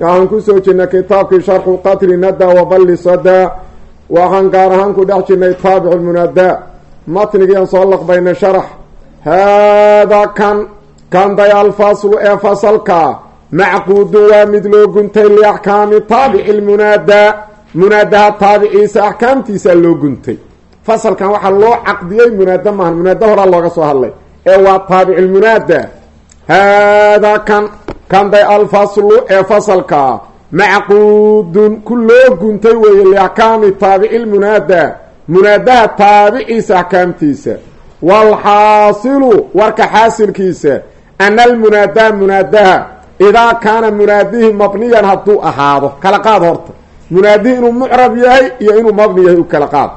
waxaan ku soo jirnay kitaabkii sharxu qatli nada waballi sadaa waxaan gaar ahaan ku dhex jirnay taabicu lmunaadaa matnigiian soo laqbaynay sharax haadaa kan kanday alfaslu ee fasalkaa macquudun waa mid loo guntay liaxkaami taabici lmunaadaa munaadaha taabiciisa axkaamtiisa loo guntay. Fasalkan waxaa loo caqdiyey munaada maahan munaada horaa looga soo hadlay. Ee waa taabic lmunaada haadaa kan kanday alfaslu ee fasalkaa macquudun ku loo guntay weeye liaxkaami taabici lmunaada munaadaha taabiciisa axkaamtiisa. Waalxaasilu warka xaasilkiisa ana almunaadaa munaadaha idaa kaana munaadihi mabniyan hadduu ahaado. Kala qaad horta. Munaadihi inuu mucrab yahay iyo inuu mabni yahay u kala qaad.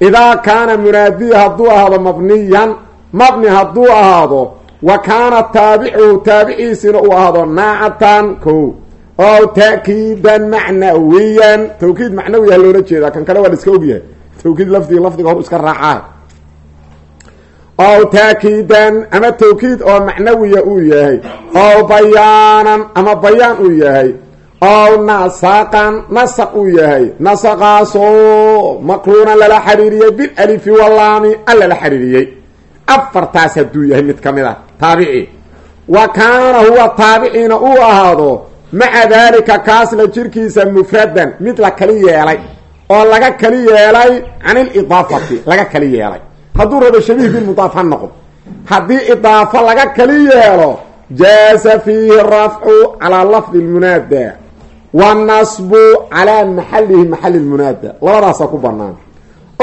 Idaa kaana munaadihi hadduu ahaado mabniyan mabni hadduu ahaado wa kaana taabicuhu taabiciisina uu ahaado naacatan ko oo ta'kiidan macnawiyan. Tawkiid macnawiya loola jeedaa. Kan kale waa la iska ogyahay. Tawkiid lafdiga lafdiga hor iska raacaa ow taakiidan ama tawkiid oo macnawiya uu yahay. Ow bayaanan ama bayaan uu yahay. Ow nasaqan nasaq uu yahay. Nasaqaasoo maqruunan lala xiriiriyey bilalifi walaami an lala xiriiriyey afartaas hadduu yahay mid ka mid ah taabici. Wa kaana huwa taabiciina uu ahaado maca daalika kaasna jirkiisa mufradan mid la kali yeelay oo laga kali yeelay can ilidaafati laga kali yeelay. Hadduu rabo shabiih bilmudaaf ha noqdo haddii idaafo laga kali yeelo jaaza fiihi rafcu calaa lafdi lmunaada wanasbu calaa maxalihi maxali lmunaada labadaasaa ku banaan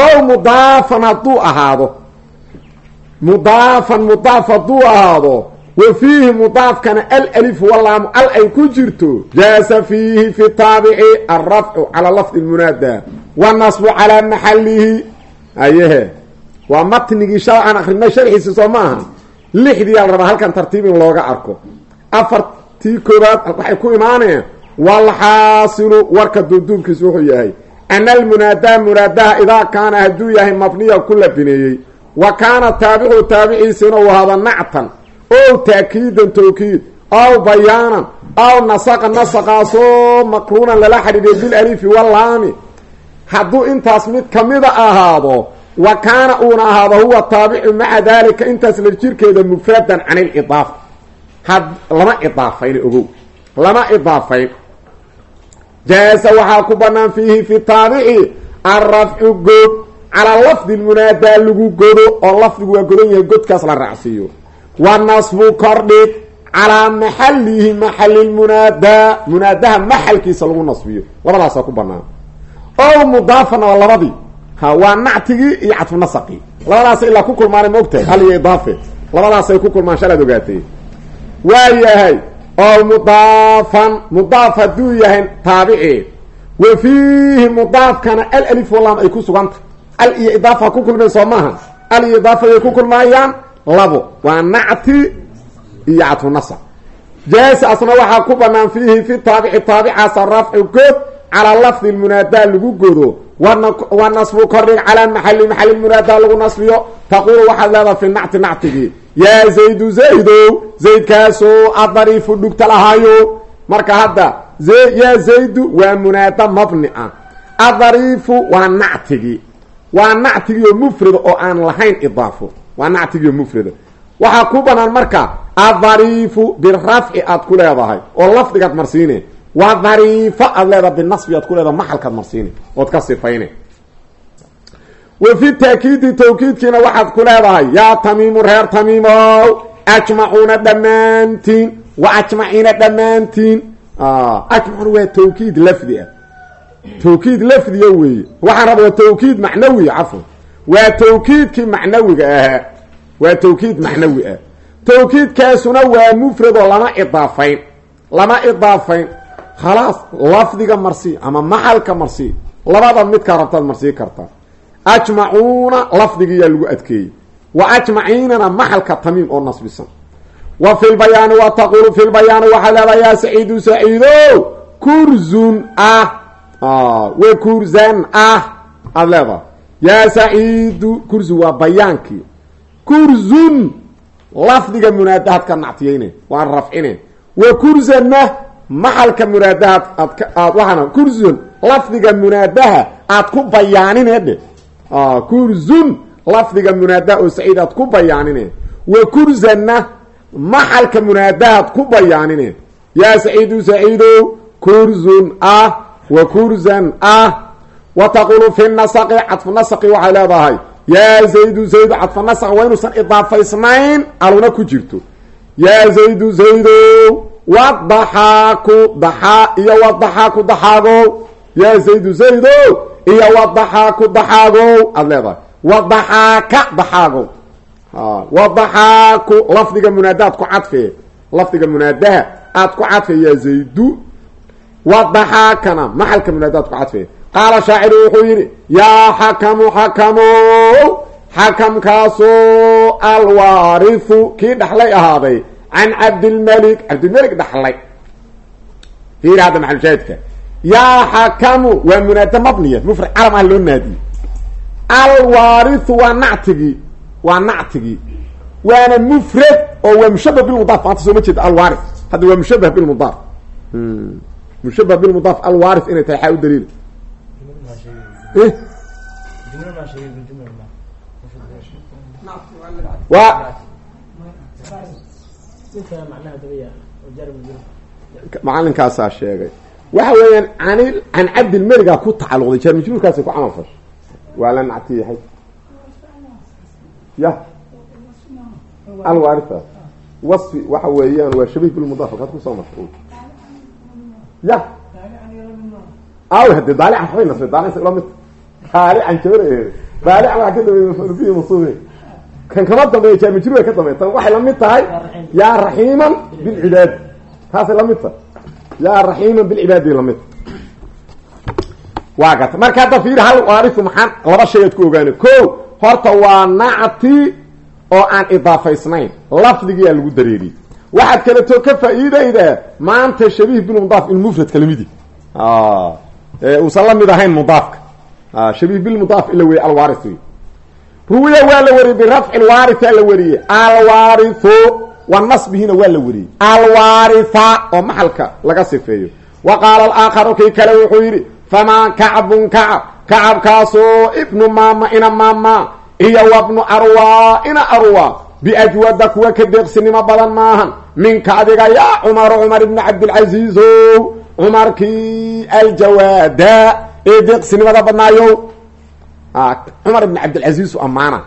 oo mudaafan hadduu ahaado mudaafan mudaaf hadduu ahaado wa fiihi mudaafkana alalifu walaamu al ay ku jirto jaasa fiihi fi taabici alrafcu calaa lafdi lmunaada wanasbu calaa maxalihi ayehe. Waa matnigii shala aan akrinay sharxiisi soo ma aha? Lixdii al rabaa halkan tartiib in looga arko. Afartii koobaad waxay ku imaaneen walxaasilu warka duuduubkiisu wuxuu yahay. Ana almunaadaa munaadaha idaa kaana hadduu yahay mabniya ku bineeyey wa kaana taabicu taabiciisina uu ahaado nactan ow taakiidan tawkiid aw bayaanan aw nasaqa nasaqaasoo makruunan lala xidhiidhiyo bilalifi walaami hadduu intaas mid kamida ahaado wa kaana uuna ahaado huwa taabicu maca daalika intaas la jirkeeda mufradan can ilidaafa had lama idaafayn ogow. Lama idaafayn. Jaasa waxaa ku banaan fiihi fi taabici alrafcu good calaa lafdi lmunaadaa lagu godo oo lafdigu waa godan yahay godkaas la raacsiiyo. Wa nasbu kordhig calaa maxalihi maxali lmunaadaa munaadaha maxalkiisa lagu nasbiyo. Labadaasaa ku banaan o mudaafana waa labadii. Ha waa nactigii iyo cadfu nasaqii labadaasa ilaa ku kulmaanay ma ogtahay. Hal iyo idaafe labadaasay ku kulmaan shalaad ogaatay waa yahay oo mudaafan. Mudaaf hadduu yahay taabici. Wa fiihi mudaafkana alalifu walaam ay ku suganta al iyo idaafa ku kulmeen soo al iyo idaafayay ku kulmaayaan labo waa nacti iyo cadfu nasaq jaasa asna waxaa ku banaan fiihi fi taabici taabicaasa rafcu good calaa lafdi lmunaadaa lagu godo wa nasbu kordhig calaa maxali maxali munaadaa lagu nasbiyo. Taquulu waxaad leedaha fi nacti nactigii. Yaa zaydu zaydow zaydkaasoo adariifu dhugta lahaayo. Marka hadda yaa zaydu waa munaada mabni ah. Adariifu waa nactigii waa nactigii oo mufrida oo aan lahayn idaafo. Waa nactigii oo mufrida. Waxaa ku banaan marka adariifu birafci aad ku leedahay oo lafdigaad marsiine. Waa dariifo aad leedaha binasbi aad ku leedaha maxalkaad marsiine ood ka sifayne. Wa fi taakiidi tawkiidkiina waxaad ku leedahay yaa tamiimu reer tamiimow ajmacuuna dhammaantiin wa ajmaciina dhammaantiin. Ajmacuuna waa tawkiid lafdi ah tawkiid lafdiya weeye. Waxaan rabaa tawkiid macnawi cafwan waa tawkiidkii macnawiga ahaa. Waa tawkiid macnawi ah. Tawkiidkaasuna waa mufrad oo lama idaafayn. Lama idaafayn. Khalaas lafdiga marsii ama maxalka marsii labada midkaa rabtaad marsii kartaa ajmacuuna lafdigiyaa lagu adkeeyey. Wa ajmaciinana maxalka tamiim oo nasbisan. Wa fi lbayaani wa taqulu fi lbayaani waxaa leedaha yaa saciidu saciido. Kurzun ah wa kurzan ah aada leedaha yaa saciidu kurzu waa bayaankii kurzun lafdiga munaadahaad ka nactiyeyne waan rafcine. Wa kurzanna maxalka munaadahaad aad waxaana kurzun lafdiga munaadaha aad ku bayaanine dhe kurzun lafdiga munaadaha oo saciid aad ku bayaanine. Wa kurzanna maxalka munaadahaad ku bayaanine. Yaa saciidu saciidow kurzun ah wa kurzan ah wa taqulu fi nasaqi cadfu nasaqi waxay leedahay. Yaa zaydu zaydu cadfu nasaq waa inuusan idaafaysnayn aluna ku jirto. Yaa zaydu zaydow wadaxaaku daxaa iyo wadaxaaku daxaagow yaa zaydu zaydow iyo wadaxaaku daxaagow aada leedahay. Wadaxaaka daxaagow wadaxaaku lafdiga munaadaad ku cadfee lafdiga munaadaha aad ku cadfee yaa zaydu wadaxaakana maxalka munaadaad ku cadfee qaala shaaciru wuxuu yidhi yaa xakamu xakamow xakamkaasoo alwaarihu kii dhaxlay ahaaday can cabdilmalik cabdilmalik dhaxlay fiiri hadda maxalushaahidka yaa xakamu waa munaada mabniya mufrad calam ah loo naadiyey alwaarihu waa nactigii waa nactigii waana mufrad oo waa mushabah bilmudaaf maanta soo ma jeeda alwaari hadda waa mushabah bilmudaaf mushabah bilmudaaf alwaari inay tahay xaa u daliila wa macalinkaasaa sheegay. Waxa weeyaan an can cabdilmeligaa ku tacaluqday jaar majruurkaasay ku camal fashay waa la nactiyahay ya alwaaritaas wasfi waxa weeyaan waa shabih bilmudaaf halkaad ku soo marta ya aw hade daalican waxbay nasbay daalican la mid daalican jabr daalican waa ka dambeey mafulbihi masuubi kan kama dambeeya jaar majruur ka dambeey tan waxay la mid tahay yaa raxiiman bilcibaadi taasay la mid tahay. Yaa raxiiman bilcibaadi la mid waa gata marka hadda fiiri hal waarifu maxaan laba shay aad ku ogaana ko horta waa nacti oo aan idaafaysnayn. Lafdigiyaa lagu dareeriyey waxaad kaleto ka faa-iidaydaa maanta shabiih bilmudaaf in mufradka lamidi uusan la mid ahayn mudaafka. Shabiih bilmudaaf ila weriye alwaari wey ruwiya waa la wariyey birafci lwaariaa la wariyey. Alwaariu wa nasbihina waa la wariyey. Alwaaria oo maxalka laga sifeeyo. Wa qaala alaakharu kii kale wuxuu yidhi famaa kacbun kacab. Kacabkaasoo ibnu maama ina maama iyo wabnu arwa ina arwa biajwada kuwa ka deeqsinimo badan maahan minka adiga yaa cumaru cumar ibni cabdilcaziizow cumarkii aljawaada ee deeqsinimada badnaayo cumar ibni cabdilcaziizu ammaana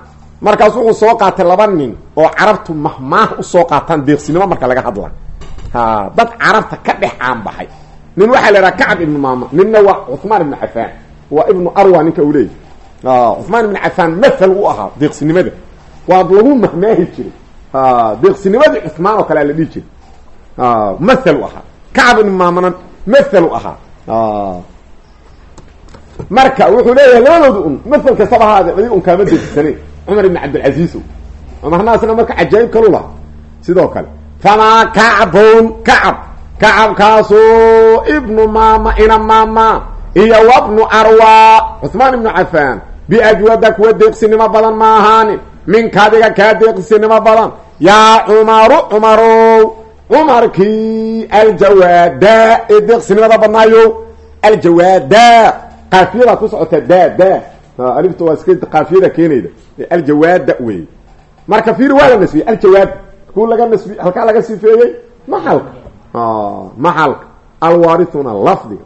markaas wuxuu soo qaatay laba nin oo carabtu mahmaah u soo qaataan deeqsinimo marka laga hadla dad carabta ka dhex caanbaxay nin waxaa la idhaha kacab ibnu maama ninna waa cuhmaan ibnu cafaan waa ibnu arwa ninka uu leeyay cuhmaan ibnu cafaan u ahaa deeqsinimada waa lagu mahmaahi jiray. Deeqsinimadii cuhmaan oo kalea la dhihi jiray. Mathal u ahaa. Kacab ibnu maamana mathal u ahaa. Marka wuxuu leeyahay labadooda un mathal kastaba ahaade adig un kaama deeqsane cumar ibn cabdilcaziiz cumarnaasna marka cajaayib kalu laha sidoo kale famaa kacbun kacab kacabkaasoo ibnu maama ina maama iyo wabnu arwa cuhmaan ibnu cafaan biajwada kuwa deeqsinimo badan ma ahaanin minka adiga kaa deeqsinimo badan. Yaa cumaru cumarow cumarkii aljawaada ee deeqsinimada badnaayo. Aljawaada qaafiyadaad ku socotaa da da alifta waa iska qaafiyada keenayda. Aljawaada wey marka fiiri waa la nasbiyey aljawaad. Ku laga nasbi halkaa laga sifeeyey maxalka maxalka alwaarithuna lafdiga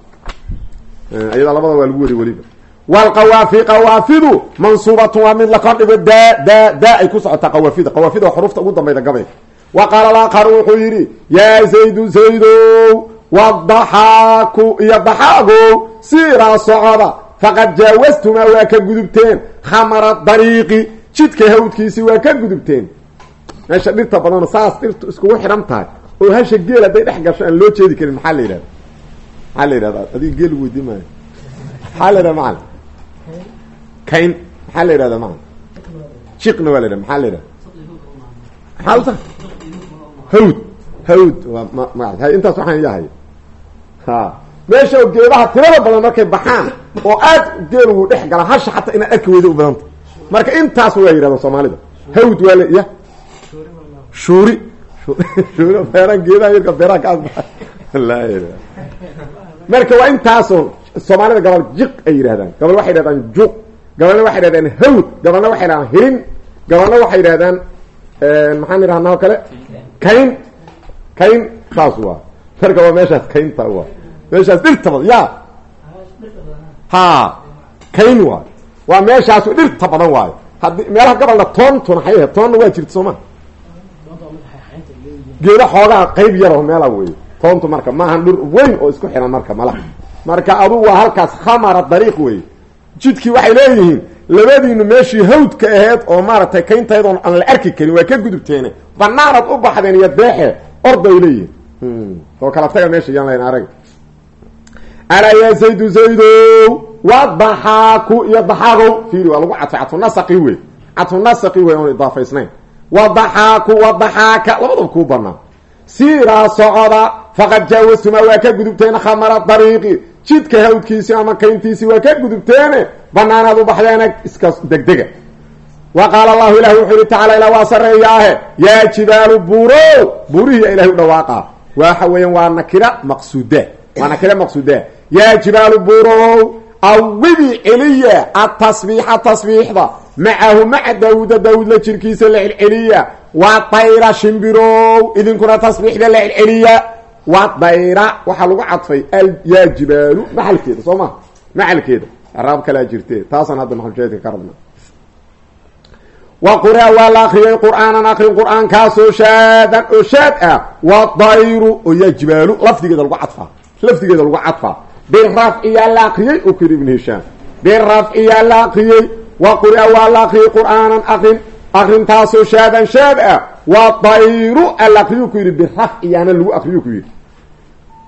iyada labada waa lagu weri weliba wlqawaafi qawaafidu mansuubatun waa mid laka dhigo daa daa daa ay ku socotaa qawaafida qawaafida waa xuruufta ugu dambayda gabayga wa qaala alaakharu wuxuu yidhi yaa zaydu zaydow wadaxaaku iyo daxaagow siiraa socoda faqad jaawastumaa waa ka gudubteen khamara dariiqi jidka hawdkiisii waa ka gudubteen meesha dhirta badan saas dhirtu iskugu xidhan tahay oo hasha geel hadday dhex gasho aan loo jeedi karin maxaa la la la kayn maxaa la yidhahda macalin jiqna waa la yidhahda maxaa la yidhahda maxaa hawd. Hawd. Waa ma ma intaas waxaan yahay. Ha. Meesha geedaha tirada badan markay baxaan oo aad geel uu dhex gala hasha xataa inaad arki weyda u badanta. Marka intaas waa yidhahda soomaalida. Hawd waa la ya? Shuuri. Shuuri. Beeraan geedaha yarka beeraha ka asbaxa laa marka waa intaasoo soomaalida gobol jiq ay yidhahdaan gobol waxay yidhahdaan juq gobolna waxay yidhahdaan hawd gobolna waxay yidhahdaan hirin gobolna waxay yidhahdaan maxaan idhahnaa oo kale? Kayn. Kayn saas waa. Marka waa meeshaas kaynta waa. Meeshaas dhirta badan ya ha kayn waayo waa meeshaasu dhirta badan waayo haddii meelaha gobolna toontuna xay toonna waa jirta sooma geeda xoogaa qayb yaroo meela wey toontu marka maahan dhur weyn oo isku xiran marka malaha marka adugu waa halkaas khamara dariiq wey jidkii waxay leeyihiin labadiinu meeshii hawdka aheyd oo maaragtay kayntaydon aan la arki karin waa ka gudubteene. Banaanad u baxdeen iyo deexe orday leeyihiin oo kala taga meesha yaan layn arag. Alaa yaa zaydu zaydow wa daxaaku iyo daxaagow fiiri waa lagu cadfay cadfunasaqi wey cadfunasaqi wey oon idaafaysnayn wa daxaaku wa daxaaka labadaba kuu banaa siiraa socoda faqad jaawastuma waa ka gudubteen khamara dariiqi jidka hawdkiisi ama kayntiisi waa ka gudubteene banaanaad u iska degdega. Wa qaala allahu ilahi wuxuu yihi tacala ilaa waa sareeyaahe yaa jibaalu buuro. Buurihiya ilahay u dhawaaqa waxa weeyaan waa nakira maqsuuda waa nakira maqsuuda yaa jibaalu buurow awidi celiya atasbiixa tasbiixda. Macahu maca daawuuda daawuud la jirkiisa la celceliya. Waa dayra shimbirow idinkuna tasbiixda la celceliya waa dayra waxaa lagu cadfay yaa jibaalu maxalkeeda soo ma? Maxalkeeda. Araab kalaa jirte taasaan hadda maxalsheedka ka rabna. Wa qura waa la akriyay qur'aanan akrin qur'aankaasoo shaadan oo shaad ah. Waa dayru oo yaa jibaalu lafdigeeda lagu cadfaa. Lafdigeeda lagu cadfaa. Birafciyaa la akriyey u kiri ibn hishaam. Birafciyaa la akriyey wa qura waa la akriyay qur'aanan akrin akrintaasoo shaadan shaad ah. Waa dayru ala akriyu ku yidhi. Birafciyaana lagu akriyu ku yidhi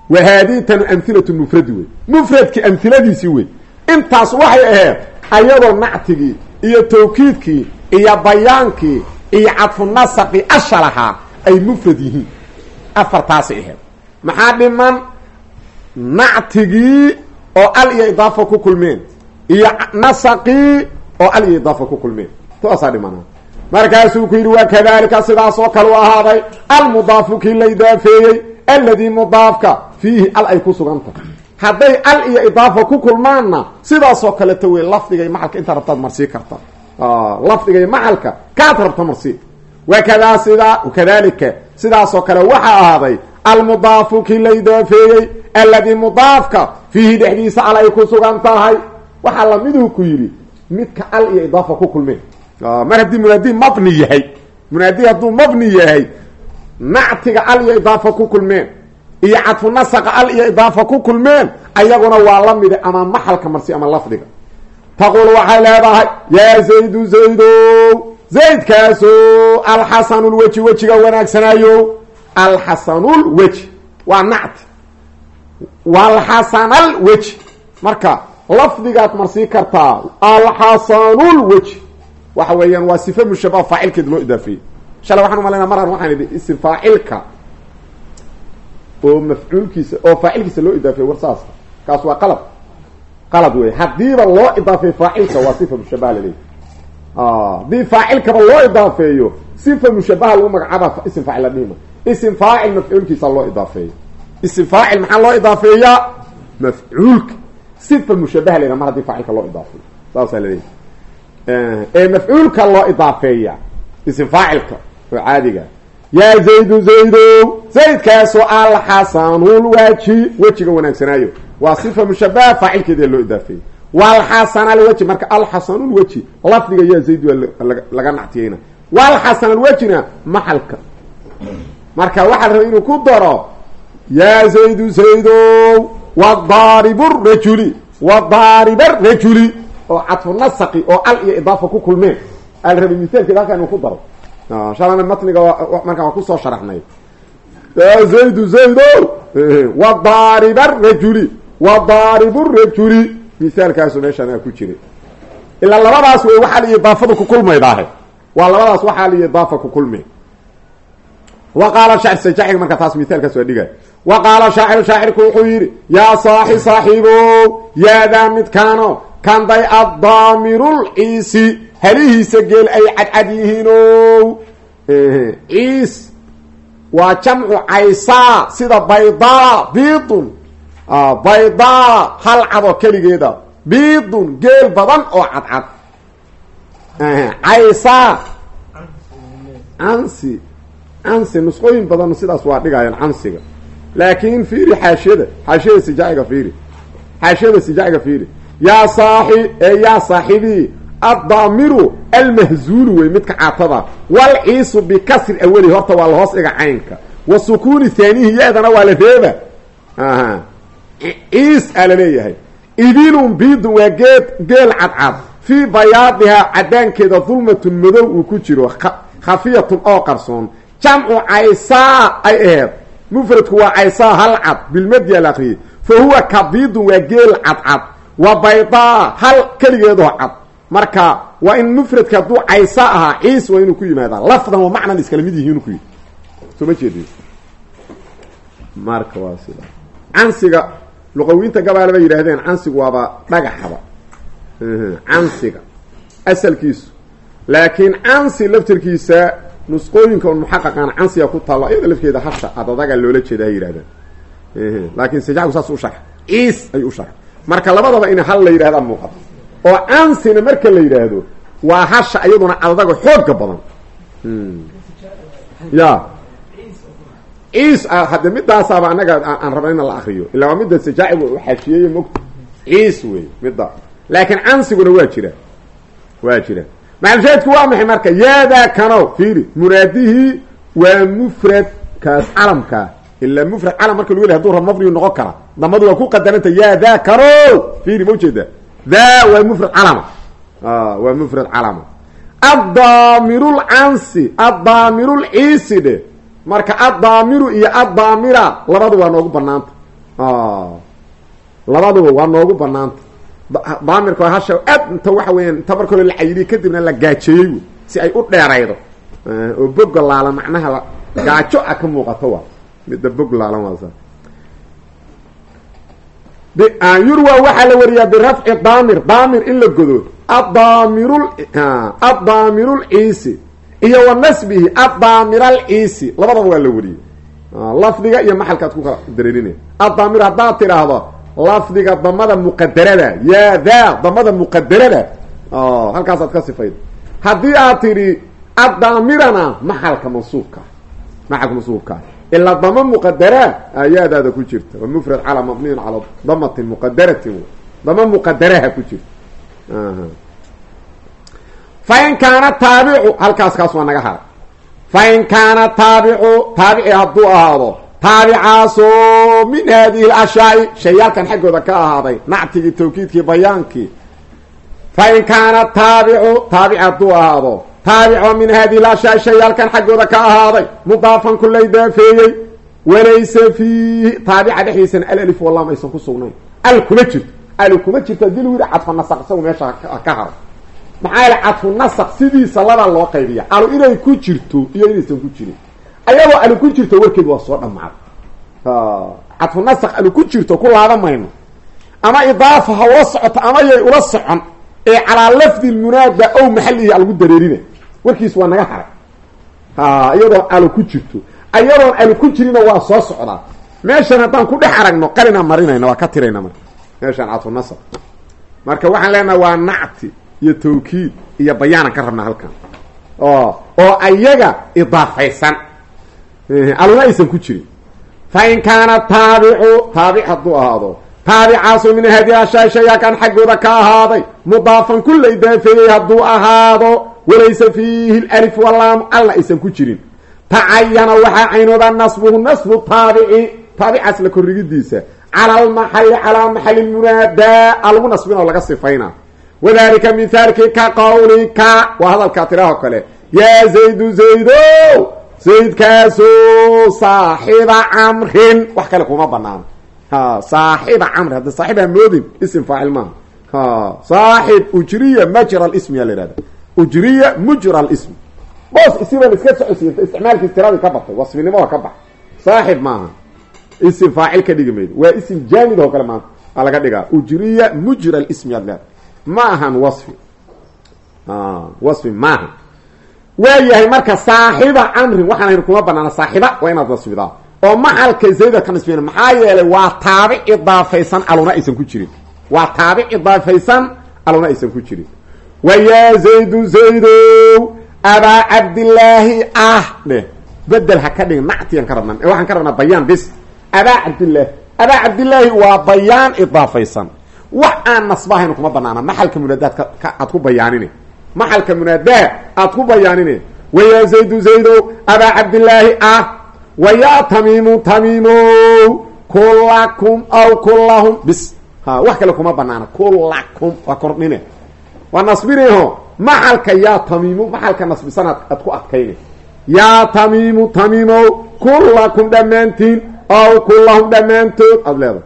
wa haadihi tanu amhilatu mufradi wey mufradki amhiladiisii wey intaas waxay ahayd ayadoo nactigii iyo tawkiidkii iyo bayaankii iyo cadfunasaqii ashalahaa ay mufrad yihiin afartaasay ahayd maxaa dhiman nactigii oo al iyo idaafa ku kulmeen iyo nasaqii oo al iyo idaafa ku kulmeen taasaa dhimanaa markaasuu ku yidhi wa kadalika sidaas oo kale u ahaaday almudaafu kii la idaafeeyey alladii mudaafka fiihi al ay ku suganta hadday al iyo idaafa ku kulmaanna sidaasoo kaleto wey lafdiga iyo macalka intaa rabtaad marsii karta. Lafdiga iyo macalka kaad rabta marsii wakadaa sidaa kadalika sidaasoo kale waxaa ahaaday almudaafu kii la idaafeeyey alladii mudaafka fiihi dhexdiisa al ay ku sugan tahay. Waxaa lamiduu ku yidhi midka al iyo idaafa ku kulmeen. Mar haddii munaadi mabni yahay munaadi hadduu mabni yahay nactiga al iyo idaafa ku kulmeen iyo cadfu nasaqa al iyo idaafa ku kulmeen ayaguna waa la mide ama maxalka marsi ama lafdiga. Taquul waxay leedahay yaa zaydu zaydow zaydkaasoo alxasanulweji wejiga wanaagsanaayo alxasanulweji waa nacti walxasanalweji marka lafdigaad marsii kartaa alxasanulweji waxa weeyaan waa sife mushabaha faacilkeed loo idaafeeyey shalay waxaan umalayna mar an waxaan idhi isim faacilka oo mafcuulkiisa oo faacilkiisa loo idaafeeye war saas. Kaas waa qalab. Qalad wey haddiiba loo idaafeeyo faacilka waa sifa mushabaha laleeyahy haddii faacilkaba loo idaafeeyo sifa mushabaha lagu magacaaba isim faacil la dhihima isim faacil mafcuulkiisa loo idaafeeyo. Isim faacil maxaa loo idaafeeyaa? Mafcuulka. Sifa mushabaha la mar haddii faacilka loo idaafeeyo. Saasaa laleeyahy ee mafcuulka loo idaafeeya isim faacilka oo caadiga yaa zaydu zaydow zaydkaasoo alxasanulwaji wejiga wanaagsanaayo waa sifa mushabaha faacilkeeda loo idaafeeyey walxasanalweji marka alxasanulweji lafdiga yaa zayd laga nactiyeyna. Walxasanalwejina maxalka. Marka waxaa rabay inuu ku daro yaa zaydu zaydow wadaaribu rajuli wadaariba rajuli oo cadfu nasaqi oo al iyo idaafa ku kulmeen. Al rabay mithaalkeeda halkaa inuu ku daro shalana matniga markaa waa ku soo sharaxnay. Zaydu zaydo wa daariba rajuli wa daaribu rajuli. Misaalkaasu meeshaan ku jiray ilaa labadaas wey waxaa la idaafadu ku kulmaydaahe waa labadaas waxaa la idaafa ku kulmay. Wa qaala shaacir sajaxiga marka taas mithaalkaas waa dhigay wa qaala shaaciru shaacirku wuxuu yidhi yaa saaxi saaxiibow yaadaa midkaano kanday addaamirul ciisi halihiisa geel ay cadcad yihiinow ciis waa jamcu caysaa sida baydaa biidun. Baydaa hal cadoo keligeeda. Biidun geel badan oo cadcad. Caysaa cansi cansi nusqooyin badan sidaas waa dhigayaan cansiga laakin fiiri xaashiyada xaashiyada sijaaciga fiiri. Xaashiyada sijaaciga fiiri. Yaa saaxi ee yaa saaxibii addaamiru almahzuulu wey midka caatada walciisu bikasri aweli horta waa lahoos dhiga caynka wa sukuuni haanihi ya-dana waa la reeba ciis aa la leeyahay idinun biidun waa geed geel cadcad fii bayaadihaa cadaankeeda dulmatun madow uu ku jiro khafiyatun oo qarsoon jamcu caysaa ay aheed mufradku waa caysaa hal cad bilmadya la akriyay fa huwa kabiidun waa geel cadcad wa baydaa hal keligeedoo cad marka waa in mufradka hadduu caysa ahaa ciis waa inuu ku yimaadaa. Lafdan wa macnan iskala mid yihiin ku yidhi soo ma jeedi marka waa sida. Cansiga luqawiinta gabaale bay yidhaahdeen. Cansigu waaba dhagaxaba. Cansiga. Asalkiisu. Laakiin cansi laftirkiisa nusqooyinka un muxaqaqan cansiga ku taalo iyada lafkeeda hasha adadaga loola jeeda hay yidhahdeen laakiin sajacgu saas u sharx. Ciis ay u sharx. Marka labadaba in hal la yidhahdaa muuqato oo cansina marka la yidhaahdo waa hasha iyaduna adadaga xooga badan. Ya. Ciis hadde midaasaaba anaga aan rabna in la akriyo ilaa waa midda sajaacigu xaashiyey mogta ciis wey midda. Laakiin cansiguna waa jira. Waa jira. Macalshaadku waa maxay marka? Yaadaa kanow fiiri. Munaadihii waa mufrad kaas calamkaa ilaa mufrad calam marka lagu yelay haduu rab mafriyu noqon kara. Damadu waa ku qadaranta yaadaa kanow fiiri ma daa waa mufrad calama. Waa mufrad calama. Addaamirul cansi addaamirul ciisi dhe marka addaamiru iyo addaamira labaduba waa noogu banaanta labaduba waa noogu banaanta daamirka waa hasha aad inta waxa weeyaan inta marka hore la cayiliy kadibna la gaajeeyey wey si ay u dheeraydo. Oo bog laalan macnaha gaajo a ka muuqato waa. Midda bog laalan waasa yurwa waxaa la wariyaa birafci daamir daamir in la godo. Adaamirul addaamirul ciisi. Iyo wa nasbihi addamiral ciisi. Labadaba waa la wariyey. Lafdiga iyo maxalkaad ku kala dareerinaya addaamir haddaad tidhaahdo lafdiga damada muqadarada yaa daa damada muqadarada. Halkaasaad ka sifayd. Haddii aad tidhi addaamirana maxalka mansuubka maxalka mansuubkaa ilaa dama muqadara ayaadaada ku jirta wa mufrad calaa mabniyin calaa damatin muqadaratin dama muqadaraha ku jirta fain kaana taabicu halkaas kaas waa naga haray fain kaana taabicu taabici hadduu ahaado taabicaasoo min hadihi lashyaai shayaalkan xaggooda ka ahaaday nactigii tawkiidkii bayaankii fain kaana taabicu taabici hadduu ahaado taabico min hadihi lashyaai shayaalkan xaggooda ka ahaaday. Mudaafan ku lay daafeeyey. Walaysa fiihi. Taabica dhexdiisana alalif wallam aysan ku sugnayn. Al kuma jirto. Al kuma jirto haddii lagu yihi cadfa nasaq isagu meesha ka haro. Maxaa yaele cadfu nasaq sidiisa labaa loo qaybiya alu inay ku jirto iyo inaysan ku jirin. Ayadoo alu ku jirto warkeed waa soo dhamaaday cadfu nasaq alu ku jirto ku laada ama idaafa ha yay ula socon ee calaa lafdi lmunaada ow maxalihi alagu dareerina warkiis waa naga haray. Iyadoon alu ku jirto. Ayadoon alu ku jirina waa soo socdaa meeshan haddaan ku dhex aragno qalina marinayna waa ka tirayna marka. Meeshaan nasaq marka waxaan leenaha waa nacti iyo tawkiid iyo bayaanan ka rabnaa halkan. Oo ayaga idaafaysan. Aluna aysan ku jirin. Fain kaana taabicu taabic hadduu ahaado. Taabicaasu min hadiashaa shayaakan xaggooda ka ahaaday mudaafan ku la idaafeeyey hadduu ahaado walaysa fiihi alif walaamu alna aysan ku jirin. Tacayana waxaa caynoodaa nasbuhu nasbu taabici taabicaas la korrigidiisa. Cala almaxali calaa maxali lmunaadaa a lagu nasbin oo laga sifayna. Wadalika mithaalkii ka qawlika waa hadalkaa tiraahoo kale. Yaa zaydu zaydo! Zaydkaasoo saaxiba camrin. Wax kale kuma banaano saaxiba camri hadda saaxib ha moodin ism faacil maaha saaxib ujriya majra lismi yaa la ihahda ujriya mujra lism boos isiban iska socodsiinta isticmaalkiis tiradii ka batay wasfinimoa ka bax saaxib maaha. Isim faacil ka dhigi maydo. Waa isim jaamid oo kale maanta aa laga dhigaa. Ujriya mujra lismi aad leeda ma ahan wasfi. Wasfi maaha waa yahay marka saaxiba camrin waxaan hayn kuma banaana saaxiba waa inaad nasbidaa oo maxalka zayda ka nisbina maxaa yeelay waa taabic idaafaysan aluna aysan ku jirin. Waa taabic idaafaysan aluna aysan ku jirin wa yaa zaydu zaydow abaa cabdillaahi ah dheh bedel ha ka dhigin nactiyan ka rabna waxaan ka rabnaa bayaan bis abaa cabdillaahi abaa cabdillaahi waa bayaan idaafaysan wax aan nasbahayn kuma banaana maxalka munaadaad aad ku bayaanine maxalka munaadaad aad ku bayaanine wa yaa zaydu zaydow abaa cabdillaahi ah wa yaa tamiimu tamiimow kulakum aw kulahum bis ha wax kale kuma banaana kulakum waa kordhine waa nasbiniho maxalka yaa tamiimu maxalka nasbisanaad aad ku adkayne yaa tamiimu tamiimow kulakum dhammaantiin aw kulahum dhammaantood aada leedahay.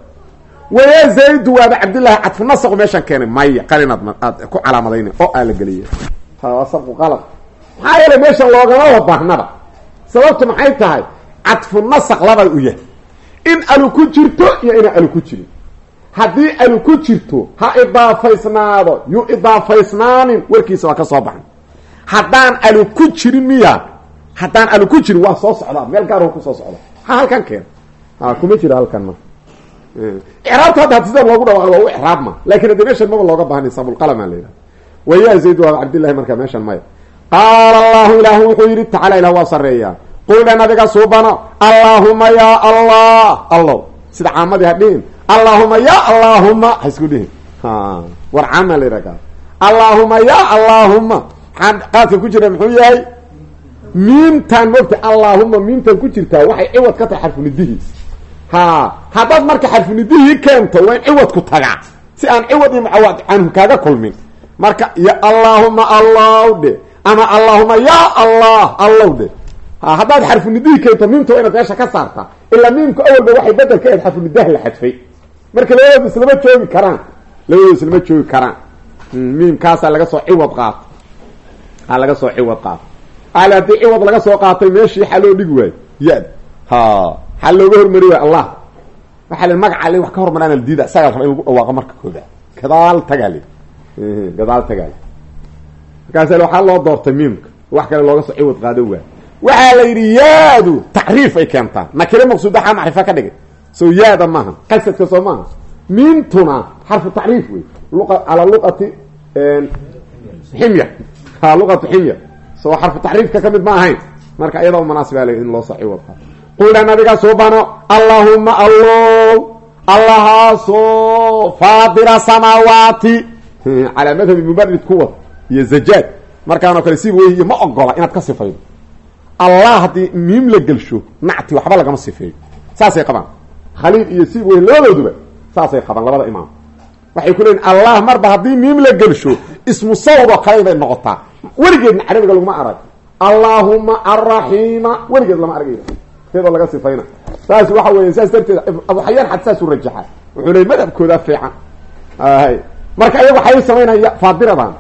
Waya zaydu waaba cabdillahi cadfu nasaqu meeshaan keenay. Maya qalinaad aad ku calaamadayna oo aa la geliya sabqu qalad. Maxaa yeelay meeshan loogamaba baahnaba sababtu maxay tahay? Cadfu nasaq labay u yahay. In alu ku jirto iyo inaan alu ku jirin haddii alu ku jirto ha idaafaysnaado yu idaafaysnaanin warkiisa waa ka soo baxan. Haddaan alu ku jirin miya haddaan alu ku jirin waa soo socdaa meel gaar ku soo socda ha halkan keen. Kuma jiro halkan ma. Icraabta hadda sida loogu dhawaaqo waa u icraabma laakiin haddi meeshan maba looga baahna sabulqalama la yidhaha wayaa zayd waa cabdillahi marka meeshan maya. Qaala allahu ilaahu wuxuu yidhi tacala ilah waa sareeyaa quldha nabiga suubano allaahuma yaa allah. Allow sida caamadii ha allaahuma ya allaahuma ha isku dhihin war caama la yidhaha allaahuma ya allaahuma maxaa qaadka ku jira muxuu yahay? Miimtaan mogta allaahuma miimtaan ku jirtaa waxay ciwad ka tahay xarfunidihiis ha haddaad marka xarfunidihii keento waa in ciwadku tagaa. Si aan ciwad iyo mucawaad canhu kaaga kulmin. Marka ya allaahuma allaw dhe ama allaahuma ya allah allow dhe ha haddaad xarfunidihii keento miimta waa inaad meesha ka saartaa ilaa miimka awalba waxay bedel ka ahayd xarfunidaha la xadfay marka labadooda islama joogi karaan labadooda islama joogi karaan. Miimkaasaa laga soo ciwad qaato ha laga soo ciwad qaato al haddii ciwad laga soo qaatay meeshii xaa loo dhigi waayo ya-d ha xaa looga hormari waay allah. Waxaa la magaca le wax ka hormaraan la diida isagaa raba in lagu dhawaaqo marka kooda gadaal tagaa le gadaal tagaa le markaasa waxaa loo doortay miimka. Wax kale looga soo ciwad qaado waay. Waxaa la yidhi yaadu tacriif ay keentaa nakire maqsuudaxaa macrifa ka dhigay soo yaada maaha qasadka soo maaha miimtuna xarfu tacriif wey calaa luqati ximya ha luqatu ximya soo xarfu tacriifka ka mid ma ahayn marka iyadoo manaasibaa le in loo soo ciwad qaato quldha nabiga suubano allaahuma allow allahaasoo faadira samaawaati calaa madhabi mubarid kuwad iyo zajaad markaanoo kale si wey ma ogola inaad ka sifaydo allah haddii miim la gelsho nacti waxba lagama sifeeyo saasay qabaan khaliil iyo si wey labadooduba saasay qabaan labada imaam. Waxay ku leeyiin allah marba haddii miim la gelsho ismu sawdoo kale bay noqotaa. Weligeedna carabiga laguma arag. Allaahuma arraxiima weligeed lama argay iyadoo laga sifayna. Saas waxa weya saas darteed abuxayaan xad saasuu rajaxa wuxuu leey madhabkoodaa fiican. Marka iyagu waxay samaynaya faadiradan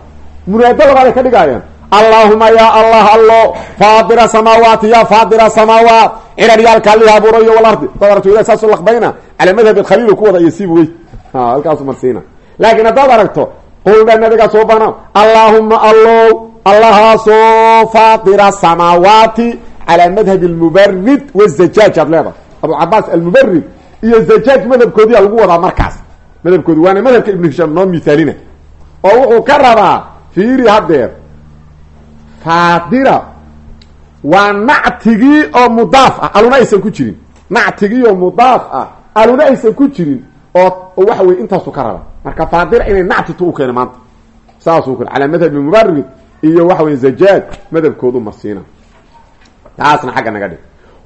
munaado labaaday ka dhigaayaan allaahuma ya allah allo faadira samaawaati ya faadira samaawaat ciraryaalka alihi abuurayo walardi dad aragto ilah saasu laqbayna. Calaa madhab khaliil ku wada iyo siib wey. Halkaasu marsiina laakiin haddaad aragto quldha nabiga soo bano allaahuma allow allahaasoo faadira samaawaati calaa madhab almubarid wazajaaj aad leedahay. Abu cabaas almubarid iyo zajaaj madhabkoodiyaa lagu wadaa markaas. Madhabkoodi waana madhabka ibnu hishaam noo mithaalina oo wuxuu ka rabaa fiiri haddeer faadira waa nactigii oo mudaaf ah. Aluna aysan ku jirin. Nactigii oo mudaaf ah. Aluna aysan ku jirin oo waxa weye intaasu ka raba. Marka faadira inay nactitu u keena maanta. Saasuu keen calaa madhabi mubarid iyo waxa weye zajaaj madhabkoodu marsiina taasna xagga naga dhig.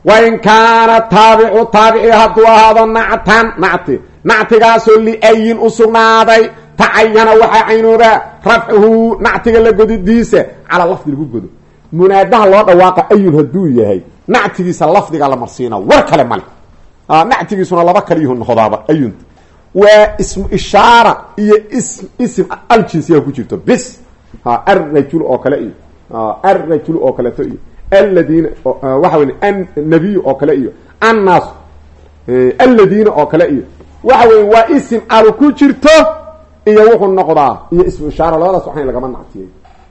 Wain kaana taabicu taabici hadduu ahaado nactan nacti. Nactigaasoo liayin u sugnaaday tacayana waxaa caynoobaa rafcuhu nactiga la godidiisa calaa lafdi lagu godo. Munaadaha loo dhawaaqa ayun hadduu yahay nactigiisa lafdiga la marsiina war kale male nactigiisuna laba kaliyuhu noqdaaba ayunta waa ismu ishaara iyo ism ism aljinsiga ku jirto bis. Arrajul oo kale iyo arrajul oo kaleeto iyo aladiina waxa wey annabiy oo kale iyo annaas aladiina oo kale iyo. Waxa waa isim alu ku jirto iyo wuxuu noqdaa iyo ismu ishaara labadaas waxayn lagama nactiyey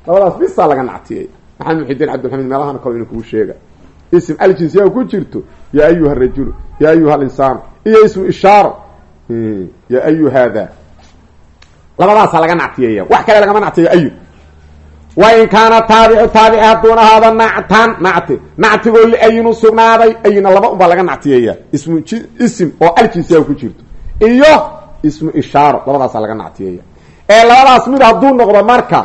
labadaas bisaa laga nactiyey. Maxamed muxidiin cabdilxamid meelahana kalo inu kuu sheega. Ism aljinsiya ku jirto ya ayuha rajulu ya ayuha alinsaan iyo ismu ishaara ya ayu hada labadaasaa laga nactiyeeya wax kale lagama nactiyeyo ayu wain kaana taabicu taabici hadduuna ahaada nactan nacti. Nactigoo liayinu sugnaaday ayina laba unbaa laga nactiyeeya ismu ism oo aljinsiya ku jirto. Iyo ismu ishaaro labadaasaa laga nactiyeeya ee labadaas mid hadduu noqdo marka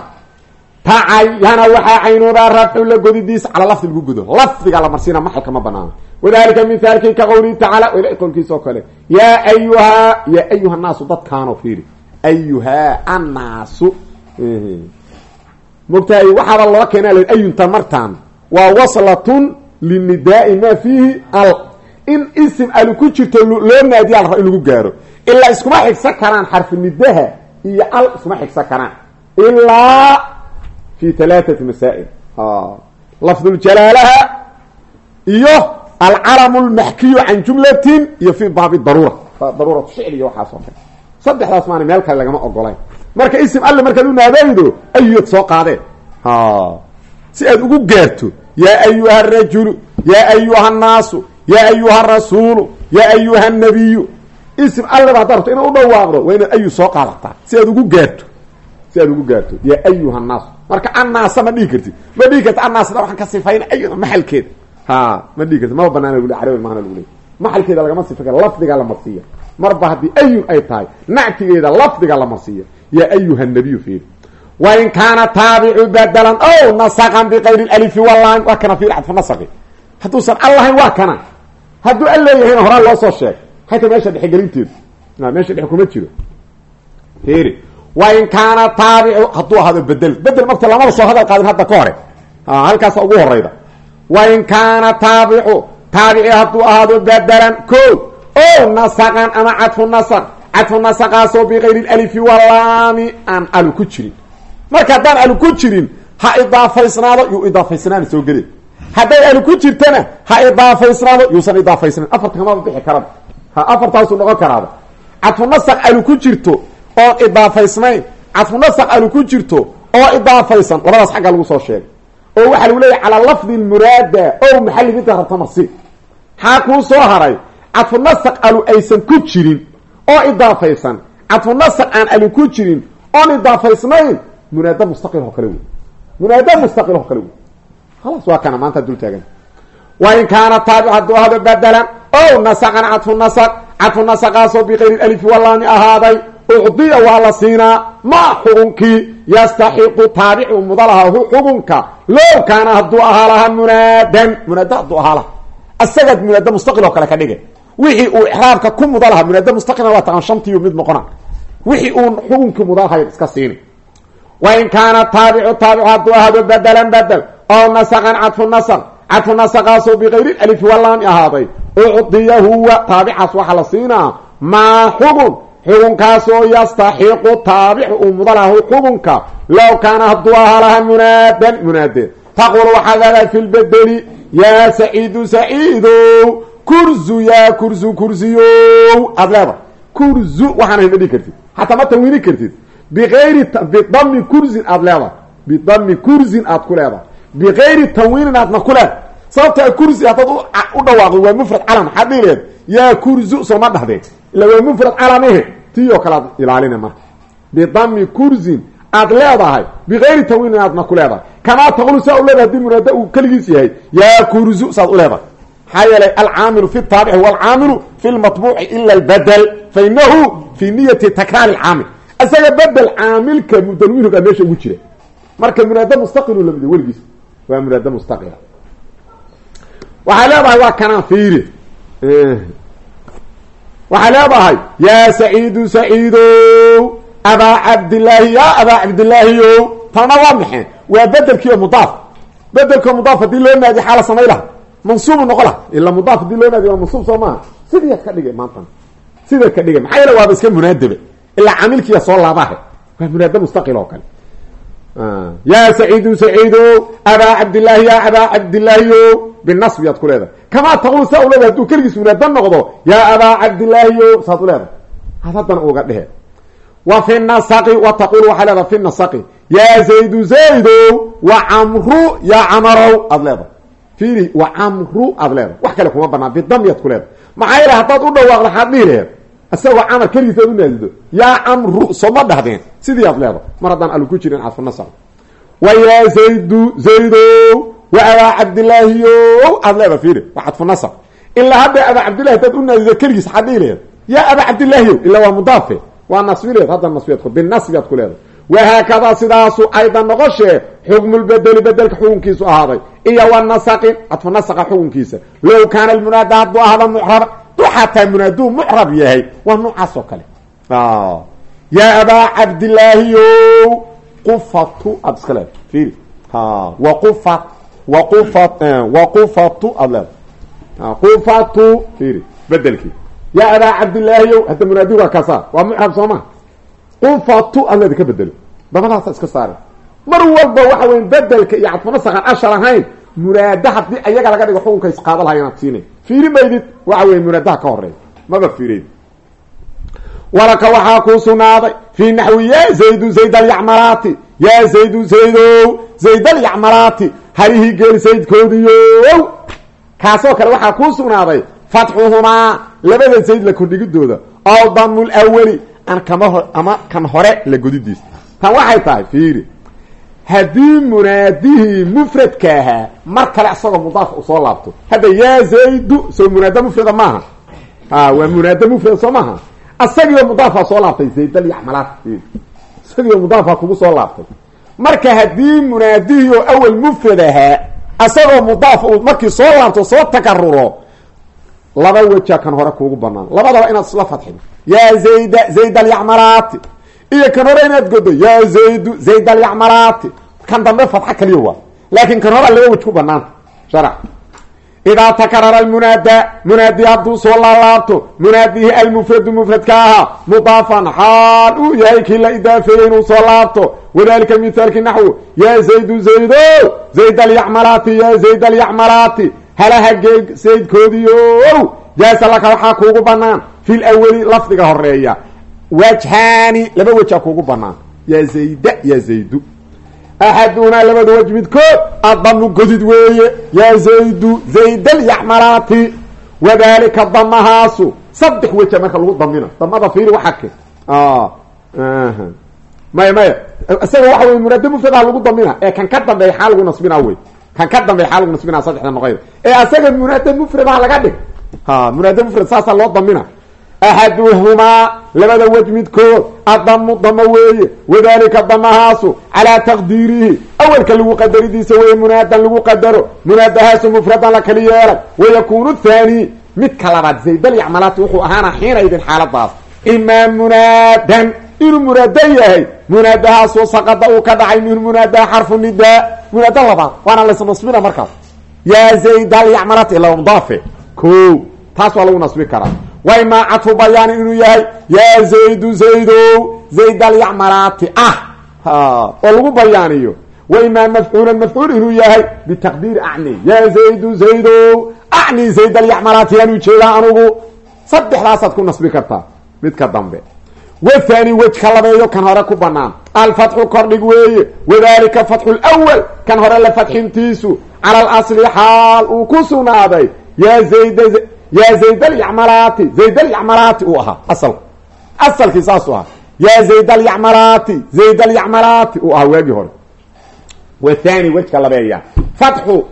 tacayana waxaa caynoobaa rafcu la godidiisa calaa lafdi lagu godo lafdiga la marsiina maxalka ma banaano wadalika mithaalkii ka qowlihi tacala ila qowlkiisa oo kale yaa ayuhaa yaa ayuha naasu dadkaano fiiri ayuhaa annaasu. Mogtahay waxaaba loo keena l ayunta martaan waa waslatun linidaai maa fiihi al in isim ali ku jirto loo naadiya la in lagu gaaro ilaa iskuma xigsan karaan xarfi nidaha iyo al iskuma xigsan karaan. Ilaa fi halaathati masaa'il. Lafduljalaalaha iyo alcalamu lmaxkiyu can jumlatin iyo fi baabi daruura. Daruuratu shicri iyo waxaas oo kale. Saddexdaas maana meel kale lagama ogolayn marka isim alle markaad u naadaydo ayuad soo qaadeen. Si aad ugu gaarto yaa ayuha rajulu yaa ayuha annaasu yaa ayuha rasuulu yaa ayuha nabiyu ism alleba haddaa rabto dhawaaqdo waa inaad ayu soo qaadataa si aad ugu gaarto si aad ugu gaarto yaa ayuha annaasu marka annaasa ma dhihi kartid. Ma dhihi karti annaasna waxaan ka sifayna ayu maxalkeeda ha ma dhihi karti banaana lagule carabi maana lagu leey maxalkeeda lagama sifa lafdigaa la marsiiya marba haddii ayun ay tahay nactigeeda lafdiga la marsiiya yaa ayuha nabiyu fiiri. Wain kaana taabicu badalan o nasaqan biqayri alifi walan waa kana fiir xadfu nasaqi. Hadduusan allahayn waa kana. Hadduu al leeyahayna horaa loo soo sheeg hata meesha dhexgelinteedu meesha dhex kuma jiro fiiri wain kaana taabicu hadduu ahaado bedel bedel marta lamaba soo hadal qaadin hadda ka hore halkaasa ugu horeyda wain kaana taabicu taabici hadduu ahaado badalan ko o nasaqan ama cadfu nasaq cadfu nasaqaasoo bikayri alifi walaami aan alu ku jirin marka haddaan alu ku jirin ha idaafaysnaado yuu idaafaysnaana soo gele hadday alu ku jirtana ha idaafaysnaado yuusan idaafaysnayn afarta kamaba bixi karaba ha afartaasuu noqon karaaba. Cadfu nasaq alu ku jirto oon idaafaysnayn cadfu nasaq alu ku jirto oo idaafaysan. Labadaas xagga lagu soo sheegay. Oo waxaa lagu leeyahy calaa lafdi muraada o maxalli midka rabta marsi maxaa kuu soo haray. Cadfu nasaq alu aysan ku jirin oo idaafaysan. Cadfu nasaq aan alu ku jirin oon idaafaysnayn munaada mustaqil oo kale wey munaada mustaqil oo kale wey khalaas waa kana maanta dul taagan. Wain kaana taabic o nasaqan cadfu nasaq. Cadfu nasaqaasoo bikayri alifi walaami ahaaday. Ucdiya waa la siinaa. Ma xukunkii yastaxiqu taabicu mudalaha hu xukunka. Low kaana hadduu ahaa lahaa munaadan. Munaada hadduu ahaa laha asagaad munaada mustaqil oo kale ka dhigay. Wixii uu ixraabka ku muda lahaa munaada mustaqilna waa taqaan shantiiyu mid noqona wixii uu xukunkii mudalahay iska siini. Wain kaana taabicu taabicu hadduu ahaado badalan badel oo nasaqan cadfu nasaq ucdiya huwa taabicaas waxaa la siinaa maa xukun xukunkaasoo yastaxiqu taabicu uu mudalahu xukunka low kaana hadduu ahaa lahaa munaadan munaadeen taqul waxaad leedahay fi lbedeli yaa saciidu saciidow kurzu yaa kurzu kursiyow aada leedahay kurzu waxaan ahayn ma dhihi kartid xataa ma tanwiini kartid biayri bidami kurzin aada leedahay bidami kurzin aad ku leedahay bikayri tanwiinin aadna ku leedahay sababtaa kursi haddaad u dhawaaqdo waa mufrad calam maxaad dhihi leed yaa kurzu sooma dhahdeen ila waa mufrad calamahe tii oo kale aad ilaalina marka. Bidami kurzin aad leedahay bikayri tanwiinin aadna ku leedahay. Kamaa taqulu saa u leedahay haddii muraada uu keligiis yahay yaa kurzu saad u leedahay. Maxaa yeelay alcaamilu fi taabici walcaamilu fi lmatbuuci ila albadel fa inahu fi niyati takraari lcaamil isaga bedel caamilka mudanwinugaa meesha ugu jira. Marka munaada mustaqilu la mid weligiis. Waa munaada mustaqila waxay leedahay waa kanaan fiiri. Waxay leedahay yaa saciidu saciidow abaa cabdillaahi yaa abaa cabdillaahiyow tanna waa maxeen waa bedelkiio mudaaf. Bedelkio mudaaf haddii loo naadiy xaala samay laha. Mansuubu noqola ila mudaaf haddii loo naadiy waa mansuub soo maaha. Sidiiad ka dhigay maantan sidaad ka dhigay. Maxaa yeele waaba iska munaadabe ilaa camilkiiya soo laabahe waa munaadab mustaqil oo kale yaa saciidu saciido abaa cabdillaahi ya abaa cabdillaahiyo binasbi yaad ku leedahay. Kamaa taqul saa u leedahay haduu keligiis munaada noqdo yaa abaa cabdillaahiyo saad u leedahay. Had haddana uga dhehe. Wa fi nasaqi wa taqul waxaa leedahay fi nasaqi. Yaa zaydu zaydo wa camru yaa camarow aad leedahay. Fiiri wa camru aad dhihi laheed isagoo camar keligiis aad u naadido yaa camru sooma dhahdeen. Sidii aad leedahay mar haddaan alu ku jirin cadfu nasaq wa yaa zaydu zaydo wa abaa cabdillaahiyo aad leedahay fiiri. Waa cadfu nasaq ilaa hadda abaa cabdillahi hadaad u naadido keligiis waxaad dhihi laheed yaa abaa cabdillaahiyo ilaa waa mudaafe. Waa nasbileed hadda nasbiyaad ku binasbiyaad ku leedahay wahaakadaa sidaasu aydan noqoshee xukmulbedeli bedelka xukunkiisu ahaaday. Iyo wa nasaqin cadfu nasaqa xukunkiisa. Low kaana almunaada hadduu ahada mucraba xataa munaaduu mucrab yahay waa noocaas oo kale. Yaa abaa cabdillaahiyo qufatu aad iska leedahay. Fiiri. Waqufat waqufat waqufatu aad leedahay. Qufatu fiiri. Bedelkii yaa abaa cabdillaahiyo hadda munaadi waa kasa waa mucrab soo ma? Qufatu aad leeda ka bedelo dabadaasa iska saare. Mar walba waxa weya bedelka iyo cadfunasaqan ashar ahayn munaada haddii ayaga laga dhigo xukunka isqaada laha inaad siinay. Fiiri maydid waxa weya munaadaha ka horreeya maba fiireyd walaka waxaa kuu sugnaaday fii naxwi ya zaydu zayd alyacmalaati yaa zaydu zaydow zayd alyacmalaati halihii geel saydkoodiyow kaasoo kale waxaa kuu sugnaaday fatxuhumaa labada zayd la kordhigidooda oo damu lawali an kama ama kan hore la godidiisa tan waxay tahay fiiri haddii munaadihii mufradka ahaa mar kale isagoo mudaaf u soo laabto. Hadda yaa zaydu soo munaada mufrada maaha. Waa munaada mufrada soo maaha. Isagiioo mudaafaa soo laabtay zaydalyaxmalaat isagiioo mudaafaa kugu soo laabtay. Marka haddii munaadihii oo awel mufrad ahaa isagoo mudaaf uu markii soo laabto soo takaruro laba weja kan hore kuugu banaan labadaba inaad isla fadxin yaa zayda zayd alyacmalaati iyo kan hore inaad godo yaa zaydu zayd alyacmalaati kan dambe fadxo kaliya waa. Laakin kan laba wej ku banaanta sharax. Idaa takarara almunaada munaadi hadduu soo laalaabto munaadihi almufradu mufradka ahaa mudaafan xaal uu yahay kii la idaafeeyey inuu soo laabto. Wadalika mithaalki naxwu yaa zaydu zaydo! Zayd alyacmalaati ya zayd alyacmalaati halaha geel saydkoodiiow jaasa laka waxaa kuugu banaan fi lawali lafdiga horreeya wajhaani laba wejaa kuugu banaan. Yaa zayda ya zaydu. Axaduhumaa labada wej midkood adamu godid weeye. Yaa zaydu zaydalyacmalaati wadalika damahaasu saddex weja marka lagu damina damada fiiri waxa ke maya maya. Isaga waxa wey munaada mufradaha lagu damina ee kan ka dambeeya xaa lagu nasbina wey kan ka dambeeya xaa lagu nasbina saddexda noqoyda ee asaga munaada mufradaha laga dhig. Ha munaada mufrad saasaa loo damina axaduhumaa labada wej midkood adamu damo weeye wadalika damahaasu calaa taqdiirihi awelka lagu qadaridiisa weeye munaadan lagu qadaro munaadahaasu mufradan la kali yeelay wayakunu thani midka labaad zaydalyacmalaati wuxuu ahaana xiina idin xaaladaas imaa munaadan inuu munaada yahay munaadahaasoo saqada uu ka dhacay minhu munaadaha xarfu nidaa munaada labaad waana laysnasbina markaas yaa zaydalyacmalaati ila mudaafe ko taas waa lagu nasbi karaa waymaa cadfu bayaan inuu yahay? Yaa zaydu zaydow zayd alyacmalaati ah oo lagu bayaaniyo. Waymaa mafcuulan mafcuul inuu yahay? Bitaqdiiri acni. Yaa zaydu zaydow acni zayd alyacmalaati yaan u jeedaa anugu. Saddexdaasaad ku nasbi kartaa midka dambe. Wathani wejka labeeyo kan hore ku banaan alfatxu kordhig weeye. Wadalika fatxu lwal kan hore la fadxintiisu cala alasli xaal uu ku sugnaaday yaa zayd alyacmalaati zayd alyacmalaati uu ahaa asalku asalkii saasuu ahaa yaa zayd alyacmalaati zayd alyacmalaati uu ahaa waagii hore wathani wejka labeeya fatxu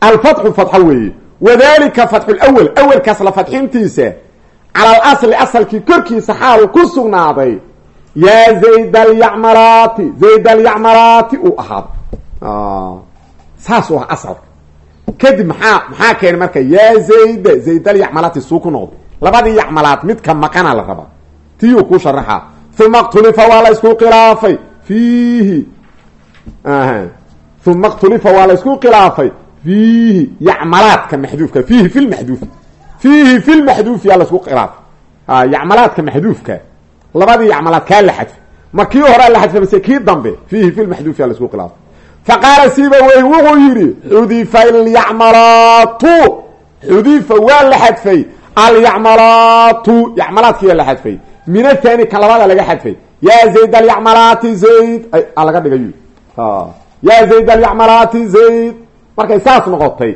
alfatxu fatxo weeye wadalika fatxu lwal awelkaas la fadxintiisa cala alasli asalkii korkiisa xaalu ku sugnaaday yaa zayd alyacmalaati zayd alyacmalaati uu ahaado saasuu ahaa asalka kadib maxaa maxaa keenay marka yaa zayda zaydalyacmalaati suu ku noqday. Labadii yacmalaad midka maqana la rabaa tiyuu ku sharaxaa uma ktulifa waa la isku khilaafay. Fiihi. Uma ktulifa waa la isku khilaafay. Fiihi. Yacmalaadka maxduufka. Fiihi fi lmaxduufi fiihi fi lmaxduufi yaa la isku khilaafay. Yacmalaadka maxduufka. Labadii yacmalaad kaa la xadfay. Ma kii horaa la xadfay mase kii dambe? Fiihi fi lmaxduufi yaa la isku khilaafay faqaala siba wey wuxuu yidhi xudifa alyacmalaatu xudifa waa la xadfay alyacmalaatu yacmalaadkiiyaa la xadfay min athani kan labaada laga xadfay yaa zayd alyacmalaati zayd laga dhigay yaa zayd alyacmalaati zayd markay saas noqotay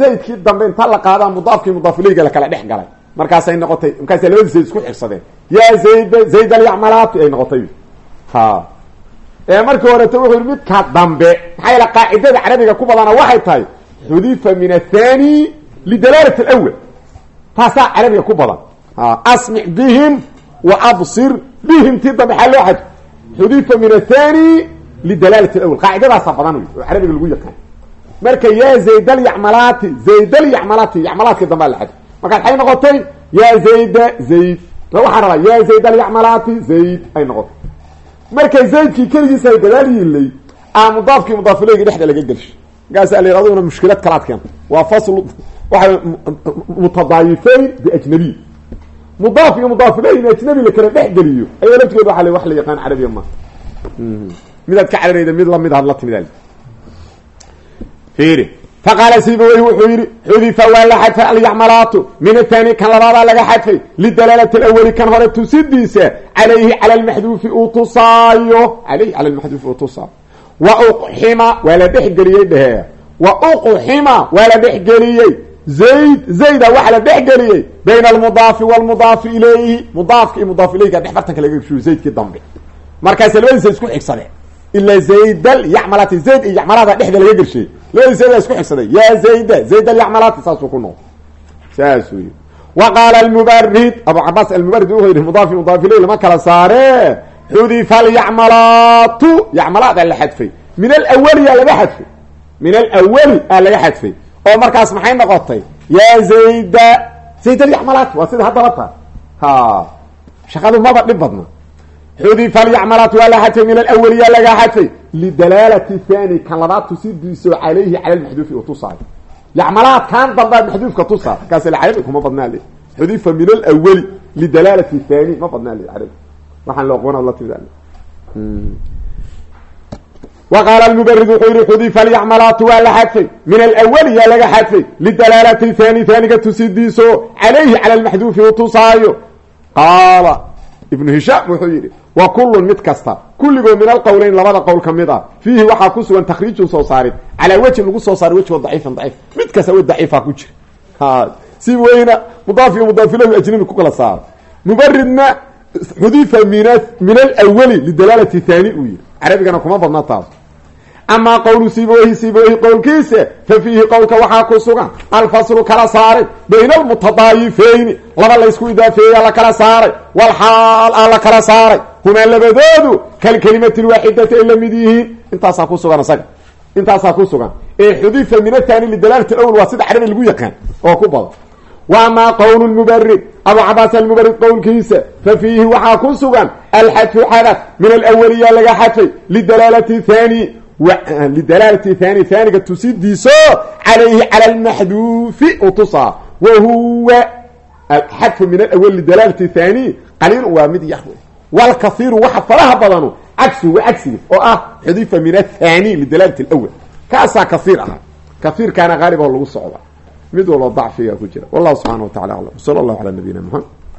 zaydkii dambe inta la qaadaa mudaafkii mudaafileyga la kala dhex galay markaasay noqotay markaasay labadii zayd isku xirsadeen yaa zayd zayd alyacmalaati ay noqotay markii horeto wuxuu yidhi midka dambe maxaa yaele qaacidada carabiga ku badana waxay tahay xudifa min athani lidalaalat alawal taasaa carabiga ku badan. Asmic bihim wa absir bihim tii dambe xaa loo min athani lidalaalat alawal qaacidadaasa badan wey carabiga lagu yaqaan. Marka yaa zayd alyacmalaati zayd alyacmalaati yacmalaadkii dambea la xadfo markaas waxay noqotay yaa zayda zayd. Waxaan rabaa yaa zayd zayd ay noqotay markay zaydkii keligiisa ay gadaal yiilay a mudaafkii mudaafileygi dhexda laga gelshay markaasa la aduguna mushkilad kalaad keenta waa fasl waxa mutadaayifayn biajnabiy mudaaf iyo mudaafileyhi in ajnabi la kala dhex geliyo ayaa laftigeeda waa wax la yaqaan carabiya ma. Midaad ka cararayda mid la mid had la timid fiiri faqaala sibawey wuxuu yidhi xudifa waa la xadfay alyacmalaatu min athani kan labaadaa laga xadfay lidalaalati alawali kan hore tusidiisa calayhi cala lmaxduufi uu tusaayo alayhi cala lmaxduufi uu tusaayo wa uqxima waa la dhexgeliyey dhehee wa uqxima waa la dhexgeliyey zayd zayda waxa la dhexgeliyey bayna almudaafi walmudaafi ilayhi mudaafka iyo mudaaf ilayga dhex bartanka laga geshiyo zaydkii dambe markaasa labadiisa isku xigsadeen ila zaydal yacmalaati zayd iyo yacmalaada dhexda laga gershay labadii zayda isku xigsaday. Yaa zayda zayd alyacmalaati saasuu ku noqo saas wey wa qaala almubarid abu cabaas almubarid wuxuu yidhi mudaafi mudaaf ilay lama kala saare. Xudifa alyacmalaatu yacmalaad aa la xadfay. Min alawali aa laga xadfay. Min alawali aa laga xadfay. Oo markaas maxay noqotay? Yaa zayda zayd alyacmalaati waa sida haddaba taa ha shaqadu maba dhib badna. Xudifa alyacmalaat waa la xadfay min alawali yaa laga xadfay lidalaalati thani kan labaad tusidiiso calayhi cala lmaxduufi u tusaayo yacmalaad kan dambaa maxduufka tusaa markaas carabi kuma badnaa le xudifa min alawali lidalaalati thani ma badnaa le carabi waxaan looqoona la timid wa qaala lmubarid wuxuu yihi xudifa alyacmalaatu waa la xadfay min alawali yaa laga xadfay lidalaalati thani thaniga tusidiiso calayhi cala lmaxduufi u tusaayo qaala ibnu hishaam wuxuu yidhi wa kullun mid kasta kulligoo min alqowleyn labada qowl ka mid ah. Fiihi waxaa ku sugan takhriijun soo saarid. Calaa wejin lagu soo saaray wejigoo daciifan daciif. Mid kasta we daciifa ku jira. Si weyna mudaaf iyo mudaafilahu ajnabi ku kala saaro mubaridna xudifa min min alawali lidalaalati thani uu yihi carabigana kuma badna taas amaa qowlu siibaweyhi siibaweyhi qowlkiisa fa fiihi qowlka waxaa ku sugan alfaslu kala saaray bayna almutadaayifeyni laba laysku idaafeeyaa la kala saaray walxaal aa la kala saaray humaa labadoodu kalkelimati lwaaxidati ay la mid yihiin intaasaa ku sugan isaga intaasaa ku sugan ee xudifa min athani lidalaalati alawal waa sida carabi lagu yaqaan oo ku badan wa amaa qowl mubarid abu cabaas almubarid qowlkiisa fa fiihi waxaa ku sugan alxadfu xadaf min alawaliya laga xadfay lidalaalati thani lidalaalati thani thaniga tusidiiso calayhi cala lmaxduufi u tusaa wa huwa alxadfu min alawal lidalaalati thani qaliil waa mid yah walkaiiru waxa faraha badanu cagsu wa cagsiga oo ah xudifa min athani lidalaalati alawal kaasaa kaiir ahaa. Kaiirkaana qaalib oo lagu socda. Mid walba dacfiga ku jira. Wallahu subxana wa tacala aclam sala allahu calaa nabiyina muxamed